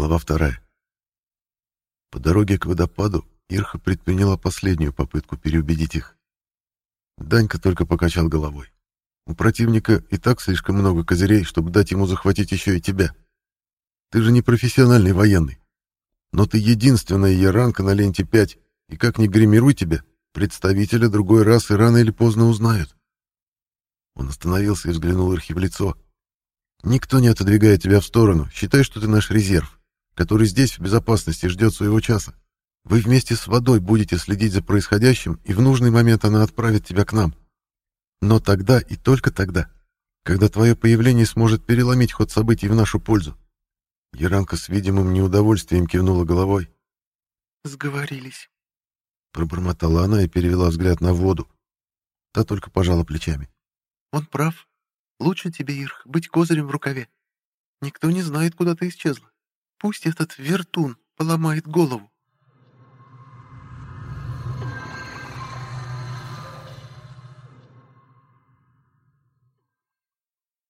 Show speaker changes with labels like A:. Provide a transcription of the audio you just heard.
A: Глава вторая. По дороге к водопаду Ирха предприняла последнюю попытку переубедить их. Данька только покачал головой. У противника и так слишком много козырей, чтобы дать ему захватить еще и тебя. Ты же не профессиональный военный. Но ты единственная яранка на ленте 5, и как ни гримируй тебя, представителя другой расы рано или поздно узнают. Он остановился и взглянул Ирхе в лицо. Никто не отодвигает тебя в сторону. Считай, что ты наш резерв, который здесь в безопасности ждет своего часа. Вы вместе с водой будете следить за происходящим, и в нужный момент она отправит тебя к нам. Но тогда и только тогда, когда твое появление сможет переломить ход событий в нашу пользу. Яранка с видимым неудовольствием кивнула головой.
B: «Сговорились», —
A: пробормотала она и перевела взгляд на воду. Та только пожала плечами.
B: «Он прав. Лучше тебе, Ирх, быть козырем в рукаве. Никто не знает, куда ты исчезла. Пусть этот вертун поломает голову.